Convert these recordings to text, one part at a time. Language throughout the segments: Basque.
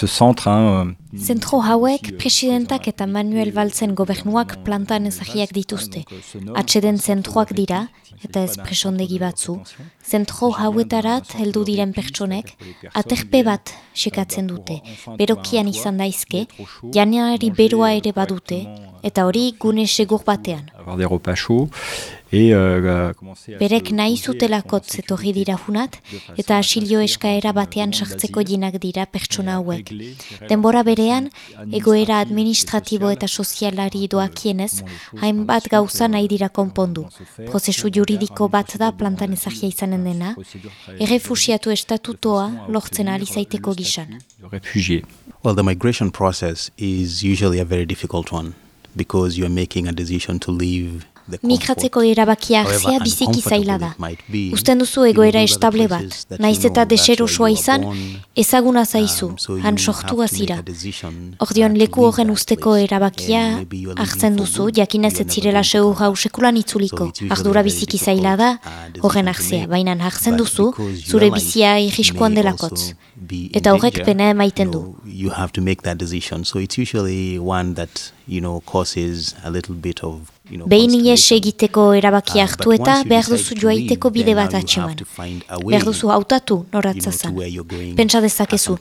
Ce centre, hein, Zentro hauek presidentak eta Manuel Baltzen gobernuak plantan ezagiak dituzte. Atxeden zentroak dira, eta ez presondegi batzu. Zentro hauetarat heldu diren pertsonek, aterpe bat sekatzen dute. Berokian izan daizke, janeari beroa ere badute, eta hori gune segur batean. avoir des repas chauds et euh, à Berek nahi zutelakot zetorri dira hunat, eta asilio eskaera batean sartzeko jinak dira pertsona hauek. Denbora berean, egoera administratibo eta sozialari doakienez, hainbat gauza nahi dira konpondu. Prozesu juridiko bat da plantan ezagia izanen dena, errefusiatu estatutoa lortzen ari zaiteko gisan. de réfugiés. Well, the migration process is usually a very difficult one because you are making a decision to leave Migratzeko erabakia hartzea biziki zaila da. Usten duzu you egoera estable bat, naiz eta where you izan, ezaguna zaizu, han sortua zira. Ordion uh, leku horren usteko erabakia hartzen duzu, jakinez ez zirela seur back. hausekulan itzuliko. Ardura biziki zaila da, uh, horren hartzea, baina hartzen duzu, zure bizia irriskoan delakotz. Eta horrek pena emaiten du. You have to make that decision. So it's usually one that, you know, causes a little bit of, Behin ies egiteko erabakia but hartu eta behar duzu joaiteko bide bat atxeman. Behar duzu hautatu you noratza know, to zan. where you're going. Pentsa dezakezu,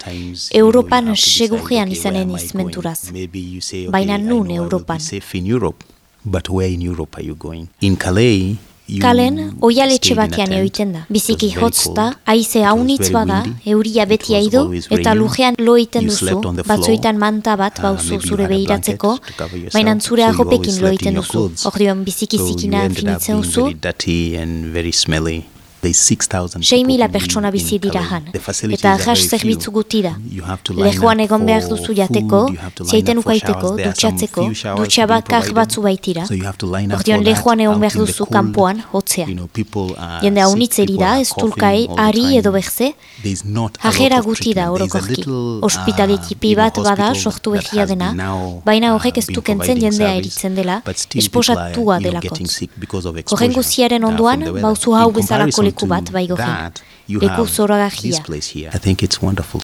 Europan segurrean izanen izmenturaz. Baina nun Europan. but where in Europe are you going? In Calais, Kalen, oialetxe batean egiten da. Biziki was very hotz da, was haunitz bada, euria beti aidu, eta lujean loiten You duzu, batzoitan manta bat Uh, bauzu zure behiratzeko, baina zure so you arropekin always slept in loiten your duzu. Ordion biziki zikina finitzen duzu, very dirty and very smelly. There's 6,000 sei people mila who live pertsona bizi dira Calais. han, The facilities eta ahas very zerbitzu guti da. Up egon behar duzu jateko, zeiten for ukaiteko, dutxatzeko, dutxa bakar batzu baitira. So you have to line up Ordion for that lejoan egon behar duzu kanpoan, hotzea. Jende haunitzeri da, ez tulkai, ari edo berze, lot Hajera guti da orokorki. Ospitale uh, bat bada sortu has dena, baina uh, horrek ez been du kentzen providing jendea eritzen dela, esposatua of Horren guziaren weather. bauzu hau bezalako comparison leku bat to bai gogen. that, you Leku have zoragarria. this place here. I think it's wonderful.